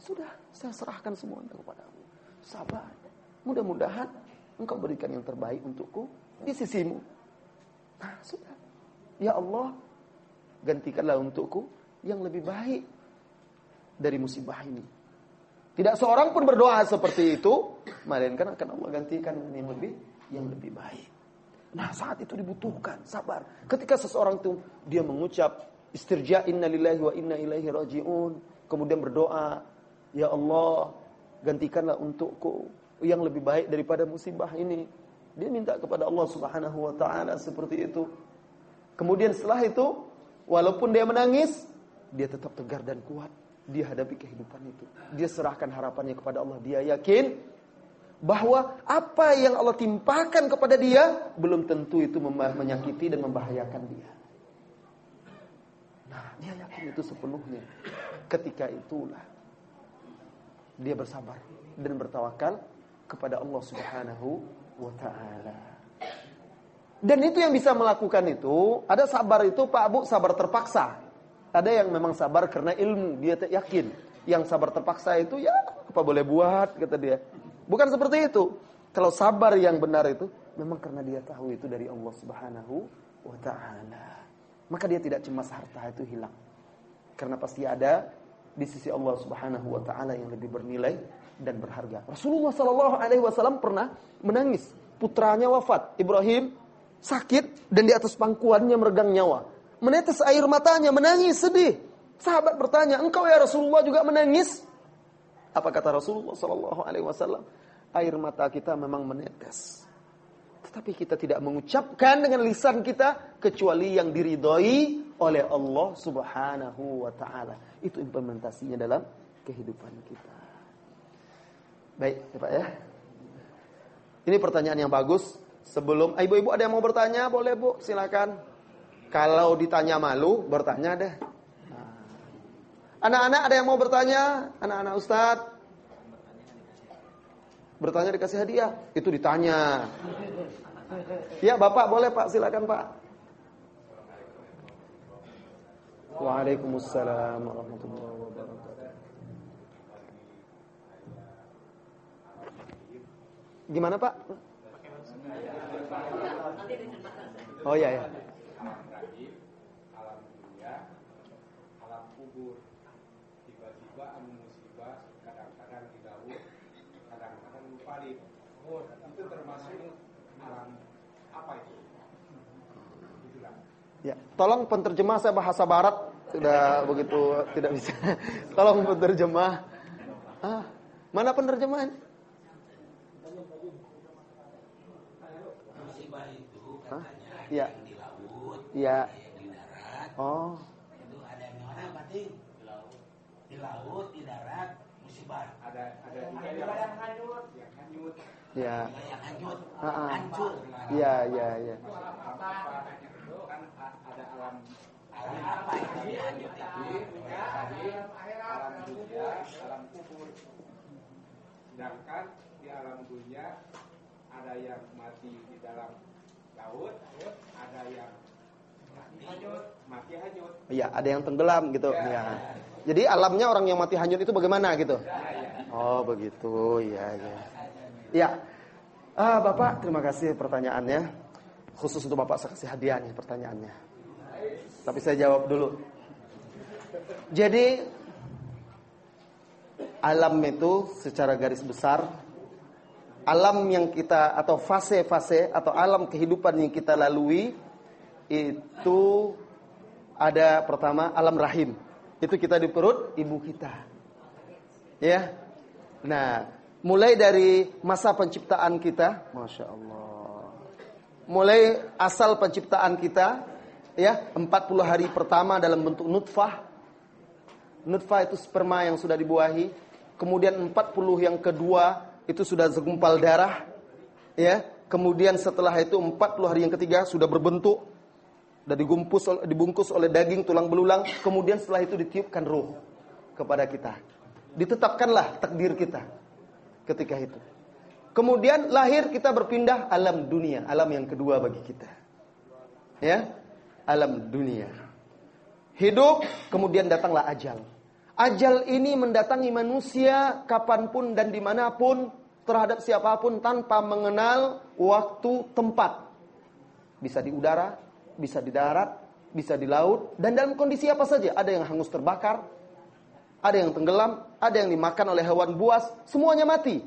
Sudah, saya serahkan semua itu kepadamu. Sabar. Mudah-mudahan engkau berikan yang terbaik untukku di sisimu. Nah, sudah. Ya Allah, gantikanlah untukku yang lebih baik dari musibah ini. Tidak seorang pun berdoa seperti itu, melainkan akan Allah gantikan yang lebih yang lebih baik. Nah saat itu dibutuhkan sabar. Ketika seseorang itu dia mengucap istirja inna lillahi wa inna ilaihi rajiun. Kemudian berdoa, Ya Allah gantikanlah untukku yang lebih baik daripada musibah ini. Dia minta kepada Allah subhanahu wa ta'ala seperti itu. Kemudian setelah itu, walaupun dia menangis, dia tetap tegar dan kuat. Dia hadapi kehidupan itu. Dia serahkan harapannya kepada Allah. Dia yakin bahwa apa yang Allah timpakan kepada dia belum tentu itu menyakiti dan membahayakan dia. Nah, dia yakin itu sepenuhnya. Ketika itulah dia bersabar dan bertawakal kepada Allah Subhanahu wa taala. Dan itu yang bisa melakukan itu, ada sabar itu Pak Bu sabar terpaksa. Ada yang memang sabar karena ilmu, dia yakin. Yang sabar terpaksa itu ya apa boleh buat kata dia. Bukan seperti itu. Kalau sabar yang benar itu memang karena dia tahu itu dari Allah Subhanahu wa taala. Maka dia tidak cemas harta itu hilang. Karena pasti ada di sisi Allah Subhanahu wa taala yang lebih bernilai dan berharga. Rasulullah sallallahu alaihi wasallam pernah menangis. Putranya wafat, Ibrahim sakit dan di atas pangkuannya meregang nyawa. Menetes air matanya, menangis sedih. Sahabat bertanya, "Engkau ya Rasulullah juga menangis?" Apa kata Rasulullah sallallahu alaihi wasallam? Air mata kita memang menetes. Tetapi kita tidak mengucapkan dengan lisan kita kecuali yang diridhoi oleh Allah Subhanahu wa taala. Itu implementasinya dalam kehidupan kita. Baik, ya Pak ya. Ini pertanyaan yang bagus. Sebelum ah, ibu-ibu ada yang mau bertanya, boleh Bu, silakan. Kalau ditanya malu, bertanya deh. Anak-anak ada yang mau bertanya? Anak-anak Ustadz? Bertanya dikasih hadiah? Itu ditanya. Ya Bapak boleh Pak, silakan Pak. Waalaikumsalam warahmatullahi wabarakatuh. Gimana Pak? Oh iya ya. alam dunia, alam kubur. Tiba-tiba musibah, kadang-kadang di laut, kadang-kadang lupa di itu termasuk alam apa itu? Itulah. Ya, tolong penterjemah saya bahasa barat sudah begitu tidak bisa. <laughs> tolong penterjemah. Ah, mana penerjemahan? musibah itu Yang di laut, ada yang di darat. Oh, Itu ada yang mana berarti? Di laut. Di laut, di darat, musibah. Ada ada juga yang, yang hanyut, yang hanyut. ya. Ada yang hanyut, hancur. Iya, iya, iya. Kan ada alam Alam apa yang hanyut itu? alam dunia, alam kubur. Sedangkan di alam dunia ada yang mati di dalam laut, ada yang mati hanyut, mati hanyut. Iya, ada yang tenggelam gitu. Ya. Jadi alamnya orang yang mati hanyut itu bagaimana gitu? Oh, begitu. Iya, iya. Iya. Ah, Bapak, terima kasih pertanyaannya. Khusus untuk Bapak saya kasih hadiah nih pertanyaannya. Tapi saya jawab dulu. Jadi alam itu secara garis besar alam yang kita atau fase-fase atau alam kehidupan yang kita lalui itu ada pertama alam rahim. Itu kita di perut ibu kita. Ya. Nah, mulai dari masa penciptaan kita, Masya Allah. Mulai asal penciptaan kita, ya, 40 hari pertama dalam bentuk nutfah. Nutfah itu sperma yang sudah dibuahi. Kemudian 40 yang kedua itu sudah segumpal darah. Ya, kemudian setelah itu 40 hari yang ketiga sudah berbentuk dan digumpus dibungkus oleh daging tulang belulang, kemudian setelah itu ditiupkan ruh kepada kita. Ditetapkanlah takdir kita ketika itu. Kemudian lahir kita berpindah alam dunia, alam yang kedua bagi kita. Ya, alam dunia. Hidup, kemudian datanglah ajal. Ajal ini mendatangi manusia kapan pun dan di mana pun terhadap siapa pun tanpa mengenal waktu tempat. Bisa di udara, bisa di darat, bisa di laut, dan dalam kondisi apa saja. Ada yang hangus terbakar, ada yang tenggelam, ada yang dimakan oleh hewan buas, semuanya mati.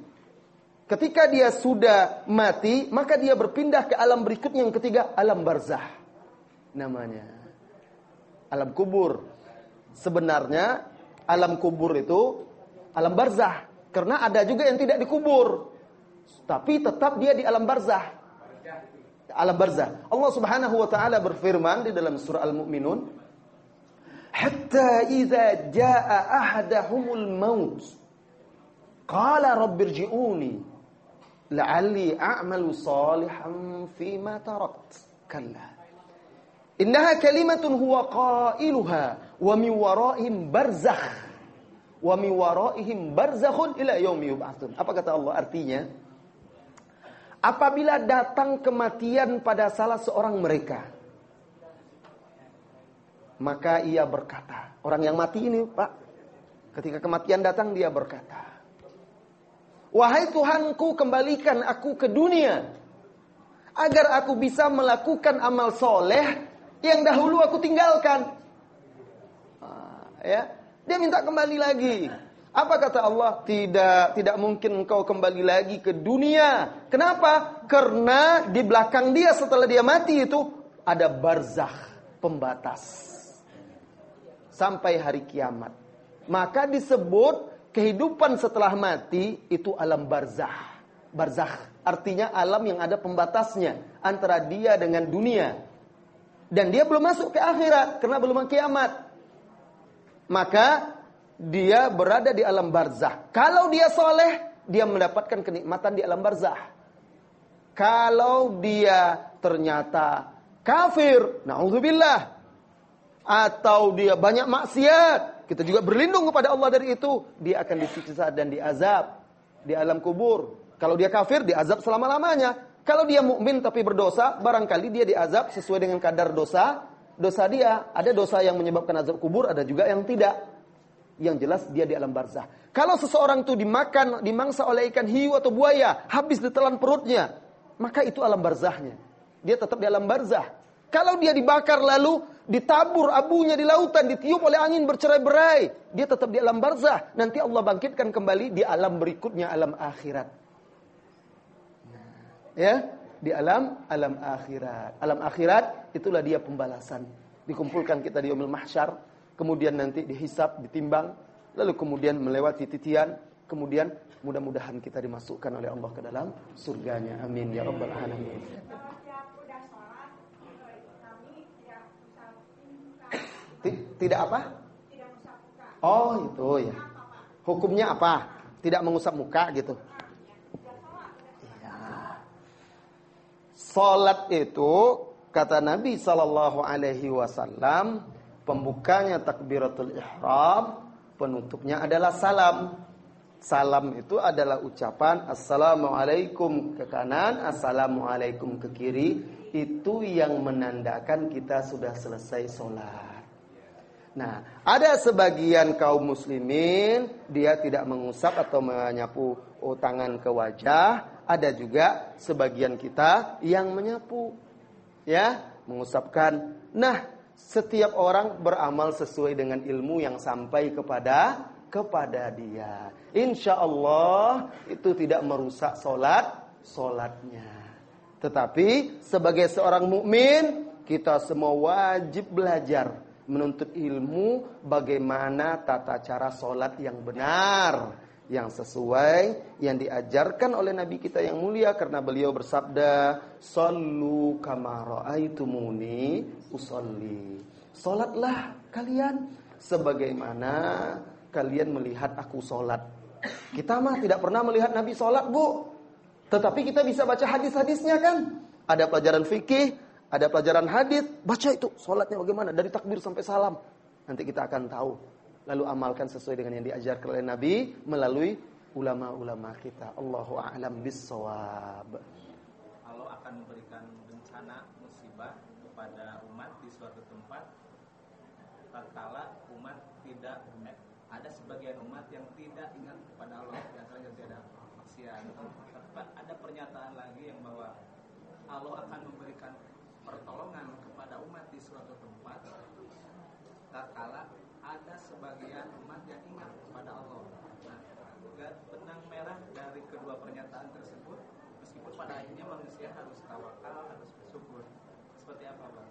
Ketika dia sudah mati, maka dia berpindah ke alam berikutnya yang ketiga, alam barzah. Namanya. Alam kubur. Sebenarnya alam kubur itu alam barzah. Karena ada juga yang tidak dikubur. Tapi tetap dia di alam barzah. Alam barzah. Allah Subhanahu wa taala berfirman di dalam surah Al-Mu'minun, "Hatta idza jaa ahadahumul maut, qala rabbirji'uni la'alli a'malu salihan fima tarakt." Kalla. Innaha kalimatun huwa qailuha wa waraihim barzakh wa waraihim barzakhun ila yaumi yub'atsun. Apa kata Allah artinya? Apabila datang kematian pada salah seorang mereka Maka ia berkata, orang yang mati ini, Pak, ketika kematian datang dia berkata, "Wahai Tuhanku, kembalikan aku ke dunia agar aku bisa melakukan amal soleh yang dahulu aku tinggalkan." Ya, dia minta kembali lagi. Apa kata Allah? Tidak, tidak mungkin engkau kembali lagi ke dunia. Kenapa? Karena di belakang dia setelah dia mati itu ada barzakh, pembatas. Sampai hari kiamat. Maka disebut kehidupan setelah mati itu alam barzakh. Barzakh artinya alam yang ada pembatasnya antara dia dengan dunia. Dan dia belum masuk ke akhirat karena belum kiamat. Maka dia berada di alam barzah. Kalau dia soleh, dia mendapatkan kenikmatan di alam barzah. Kalau dia ternyata kafir, naudzubillah, atau dia banyak maksiat, kita juga berlindung kepada Allah dari itu. Dia akan disiksa dan diazab di alam kubur. Kalau dia kafir, diazab selama-lamanya. Kalau dia mukmin tapi berdosa, barangkali dia diazab sesuai dengan kadar dosa. Dosa dia, ada dosa yang menyebabkan azab kubur, ada juga yang tidak yang jelas dia di alam barzah. Kalau seseorang itu dimakan, dimangsa oleh ikan hiu atau buaya, habis ditelan perutnya, maka itu alam barzahnya. Dia tetap di alam barzah. Kalau dia dibakar lalu ditabur abunya di lautan, ditiup oleh angin bercerai-berai, dia tetap di alam barzah. Nanti Allah bangkitkan kembali di alam berikutnya, alam akhirat. Ya, di alam alam akhirat. Alam akhirat itulah dia pembalasan. Dikumpulkan kita di Yaumul Mahsyar kemudian nanti dihisap, ditimbang, lalu kemudian melewati titian, kemudian mudah-mudahan kita dimasukkan oleh Allah ke dalam surganya. Amin ya rabbal alamin. Tidak apa? Oh, itu ya. Hukumnya apa? Tidak mengusap muka gitu. Ya. Salat itu kata Nabi sallallahu alaihi wasallam Pembukanya takbiratul ihram, penutupnya adalah salam. Salam itu adalah ucapan Assalamualaikum ke kanan, Assalamualaikum ke kiri. Itu yang menandakan kita sudah selesai sholat. Nah, ada sebagian kaum muslimin dia tidak mengusap atau menyapu oh, tangan ke wajah. Ada juga sebagian kita yang menyapu, ya, mengusapkan. Nah, setiap orang beramal sesuai dengan ilmu yang sampai kepada kepada dia. Insya Allah itu tidak merusak solat solatnya. Tetapi sebagai seorang mukmin kita semua wajib belajar menuntut ilmu bagaimana tata cara solat yang benar yang sesuai yang diajarkan oleh Nabi kita yang mulia karena beliau bersabda sallu kama raaitumuni usolli. Salatlah kalian sebagaimana kalian melihat aku salat kita mah tidak pernah melihat Nabi salat Bu. Tetapi kita bisa baca hadis-hadisnya kan? Ada pelajaran fikih ada pelajaran hadis baca itu salatnya bagaimana dari takbir sampai salam nanti kita akan tahu lalu amalkan sesuai dengan yang diajarkan oleh Nabi melalui ulama-ulama kita. Allahu a'lam bissawab. Allah akan memberikan bencana musibah kepada umat di suatu tempat tatkala umat tidak ada sebagian umat yang tidak ingat kepada Allah yang tidak ada maksiat. Ada pernyataan lagi yang bahwa Allah akan memberikan pertolongan kepada umat di suatu tempat tatkala ada sebagian umat yang ingat kepada Allah. Nah, benang merah dari kedua pernyataan tersebut, meskipun pada akhirnya manusia harus tawakal, harus bersyukur. Seperti apa, Bang?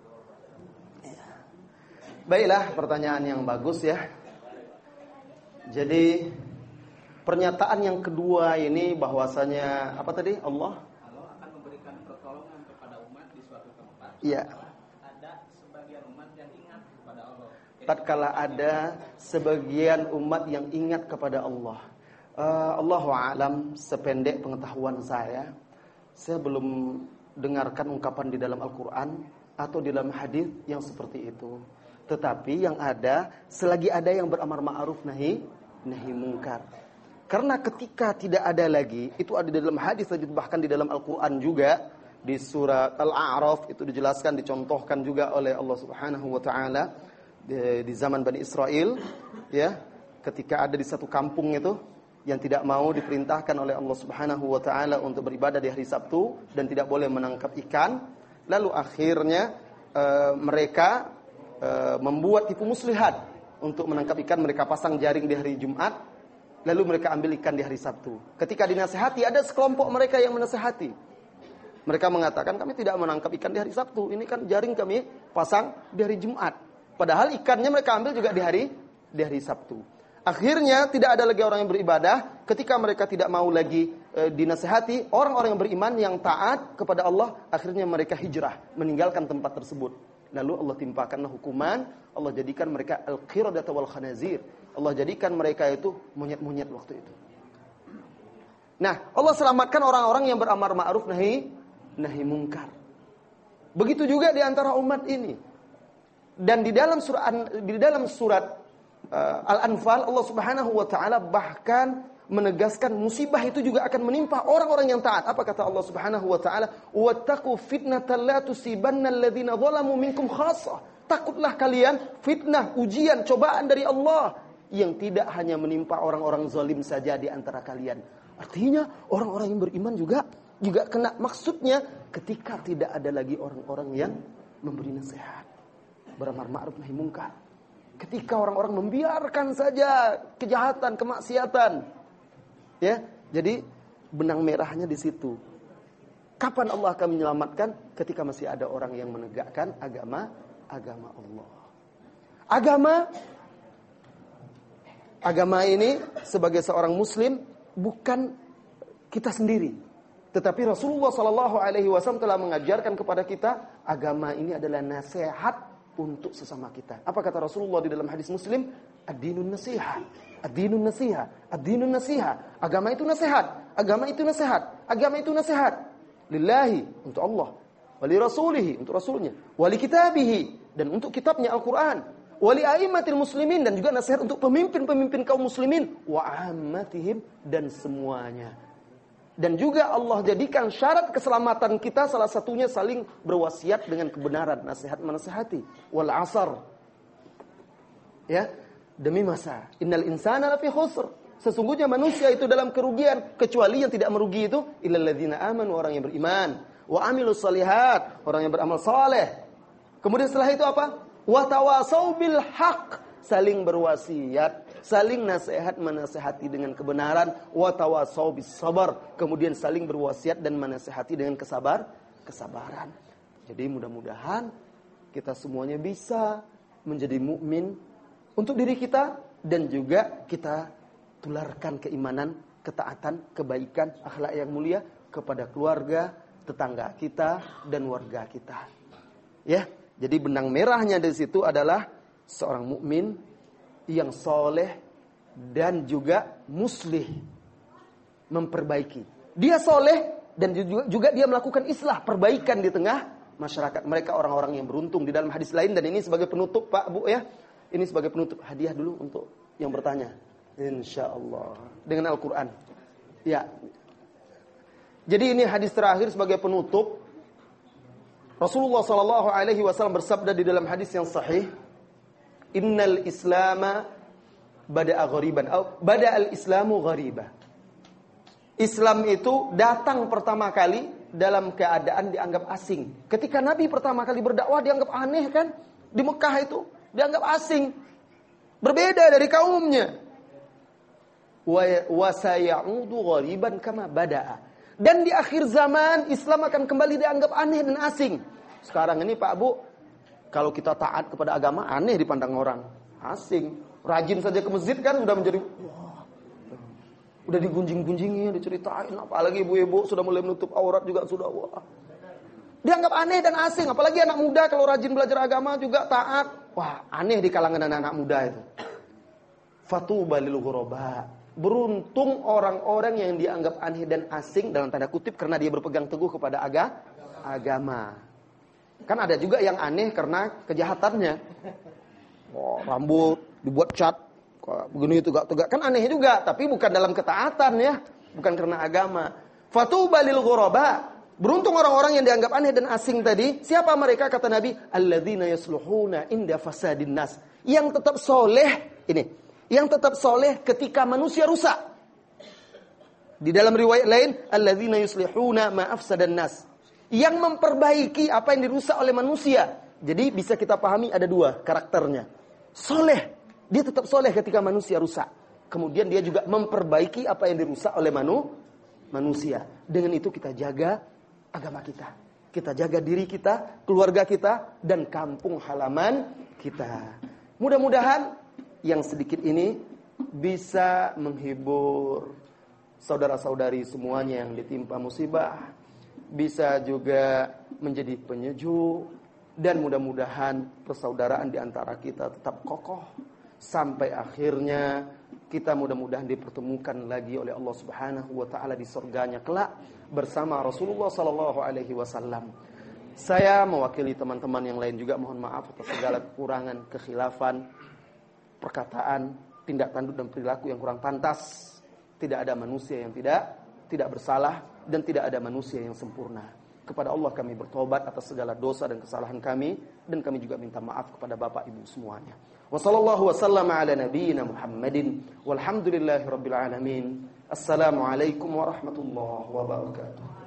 Baiklah, pertanyaan yang bagus ya. Jadi pernyataan yang kedua ini bahwasanya apa tadi? Allah Allah akan memberikan pertolongan kepada umat di suatu tempat. Iya. tatkala ada sebagian umat yang ingat kepada Allah. Uh, Allahu alam sependek pengetahuan saya, saya belum dengarkan ungkapan di dalam Al-Qur'an atau di dalam hadis yang seperti itu. Tetapi yang ada selagi ada yang beramar ma'ruf nahi nahi mungkar. Karena ketika tidak ada lagi, itu ada di dalam hadis bahkan di dalam Al-Qur'an juga di surat Al-A'raf itu dijelaskan dicontohkan juga oleh Allah Subhanahu wa taala di, di zaman Bani Israel ya ketika ada di satu kampung itu yang tidak mau diperintahkan oleh Allah Subhanahu wa taala untuk beribadah di hari Sabtu dan tidak boleh menangkap ikan lalu akhirnya e, mereka e, membuat tipu muslihat untuk menangkap ikan mereka pasang jaring di hari Jumat lalu mereka ambil ikan di hari Sabtu ketika dinasehati ada sekelompok mereka yang menasehati mereka mengatakan kami tidak menangkap ikan di hari Sabtu. Ini kan jaring kami pasang di hari Jumat. Padahal ikannya mereka ambil juga di hari di hari Sabtu. Akhirnya tidak ada lagi orang yang beribadah ketika mereka tidak mau lagi e, dinasehati orang-orang yang beriman yang taat kepada Allah akhirnya mereka hijrah meninggalkan tempat tersebut. Lalu Allah timpakanlah hukuman, Allah jadikan mereka al-qiradata wal khanazir. Allah jadikan mereka itu monyet-monyet waktu itu. Nah, Allah selamatkan orang-orang yang beramar ma'ruf nahi nahi mungkar. Begitu juga di antara umat ini. Dan di dalam surat di dalam surat uh, Al-Anfal Allah Subhanahu wa taala bahkan menegaskan musibah itu juga akan menimpa orang-orang yang taat. Apa kata Allah Subhanahu wa taala? "Wattaqu fitnatan la tusibanna alladziina zalamu minkum khassah." Takutlah kalian fitnah, ujian, cobaan dari Allah yang tidak hanya menimpa orang-orang zalim saja di antara kalian. Artinya orang-orang yang beriman juga juga kena maksudnya ketika tidak ada lagi orang-orang yang memberi nasihat beramar ma'ruf nahi mungkar ketika orang-orang membiarkan saja kejahatan kemaksiatan ya jadi benang merahnya di situ. Kapan Allah akan menyelamatkan? Ketika masih ada orang yang menegakkan agama agama Allah. Agama agama ini sebagai seorang muslim bukan kita sendiri. Tetapi Rasulullah Shallallahu Alaihi Wasallam telah mengajarkan kepada kita agama ini adalah nasihat untuk sesama kita. Apa kata Rasulullah di dalam hadis Muslim? Ad-dinun nasihat. Ad-dinun nasihat. Ad-dinun nasihat. Agama itu nasihat. Agama itu nasihat. Agama itu nasihat. Lillahi untuk Allah. Wali rasulihi untuk rasulnya. Wali kitabihi dan untuk kitabnya Al-Quran. Wali aimatil muslimin dan juga nasihat untuk pemimpin-pemimpin kaum muslimin. Wa ammatihim dan semuanya dan juga Allah jadikan syarat keselamatan kita salah satunya saling berwasiat dengan kebenaran, nasihat menasihati. Wal asar. Ya, demi masa. Innal insana lafi khusr. Sesungguhnya manusia itu dalam kerugian kecuali yang tidak merugi itu illal ladzina amanu orang yang beriman wa amilus salihat orang yang beramal saleh. Kemudian setelah itu apa? Wa tawasau bil haq saling berwasiat saling nasihat menasehati dengan kebenaran wa tawasau bis sabar. Kemudian saling berwasiat dan menasehati dengan kesabar kesabaran. Jadi mudah-mudahan kita semuanya bisa menjadi mukmin untuk diri kita dan juga kita tularkan keimanan ketaatan kebaikan akhlak yang mulia kepada keluarga tetangga kita dan warga kita. Ya jadi benang merahnya di situ adalah seorang mukmin yang soleh dan juga muslih memperbaiki. Dia soleh dan juga, dia melakukan islah perbaikan di tengah masyarakat mereka orang-orang yang beruntung di dalam hadis lain dan ini sebagai penutup Pak Bu ya. Ini sebagai penutup hadiah dulu untuk yang bertanya. Insya Allah dengan Al-Quran. Ya. Jadi ini hadis terakhir sebagai penutup. Rasulullah Shallallahu Alaihi Wasallam bersabda di dalam hadis yang sahih, Innal Islama bada'a ghariban. Bada al-Islamu ghariba. Islam itu datang pertama kali dalam keadaan dianggap asing. Ketika Nabi pertama kali berdakwah dianggap aneh kan? Di Mekah itu dianggap asing. Berbeda dari kaumnya. Wa ghariban kama bada'a. Dan di akhir zaman Islam akan kembali dianggap aneh dan asing. Sekarang ini Pak Bu, kalau kita taat kepada agama aneh dipandang orang, asing. Rajin saja ke masjid kan sudah menjadi wah. Udah digunjing-gunjingin, diceritain apalagi ibu-ibu sudah mulai menutup aurat juga sudah wah. Dianggap aneh dan asing, apalagi anak muda kalau rajin belajar agama juga taat. Wah, aneh di kalangan anak-anak muda itu. Fatuba lil ghuraba. Beruntung orang-orang yang dianggap aneh dan asing dalam tanda kutip karena dia berpegang teguh kepada aga, agama. Kan ada juga yang aneh karena kejahatannya. Oh, rambut dibuat cat, begini tegak-tegak. Kan aneh juga, tapi bukan dalam ketaatan ya, bukan karena agama. Fatuba lil ghuraba. Beruntung orang-orang yang dianggap aneh dan asing tadi. Siapa mereka kata Nabi? Alladzina yasluhuna inda fasadin nas. yang tetap soleh ini, yang tetap soleh ketika manusia rusak. Di dalam riwayat lain, alladzina yuslihuna ma afsadan nas. Yang memperbaiki apa yang dirusak oleh manusia. Jadi bisa kita pahami ada dua karakternya. Soleh, dia tetap soleh ketika manusia rusak. Kemudian dia juga memperbaiki apa yang dirusak oleh manu, manusia. Dengan itu kita jaga agama kita. Kita jaga diri kita, keluarga kita, dan kampung halaman kita. Mudah-mudahan yang sedikit ini bisa menghibur saudara-saudari semuanya yang ditimpa musibah. Bisa juga menjadi penyejuk. Dan mudah-mudahan persaudaraan di antara kita tetap kokoh. Sampai akhirnya kita mudah-mudahan dipertemukan lagi oleh Allah Subhanahu wa taala di surganya kelak bersama Rasulullah sallallahu alaihi wasallam. Saya mewakili teman-teman yang lain juga mohon maaf atas segala kekurangan, kekhilafan, perkataan, tindak tanduk dan perilaku yang kurang pantas. Tidak ada manusia yang tidak tidak bersalah dan tidak ada manusia yang sempurna. Kepada Allah kami bertobat atas segala dosa dan kesalahan kami dan kami juga minta maaf kepada Bapak Ibu semuanya. Wassallallahu wasallam ala nabiyyina Muhammadin walhamdulillahi alamin. Assalamualaikum warahmatullahi wabarakatuh.